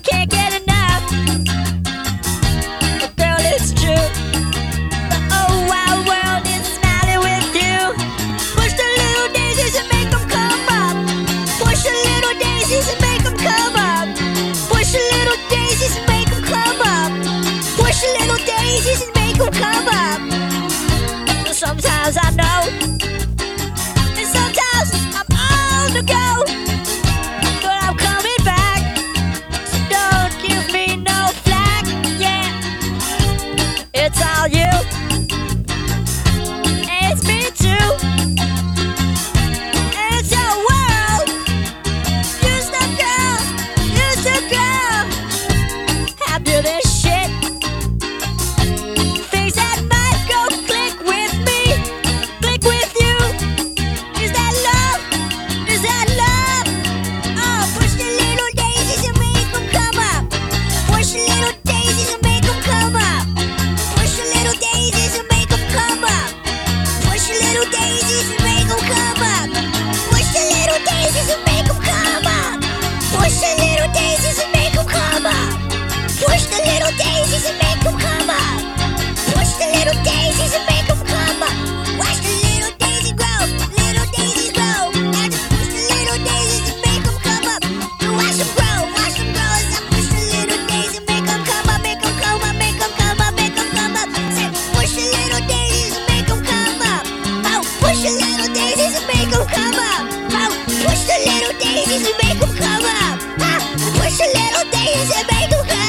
can't get little daisies and make them come up. Ah, push a little daisies and make them come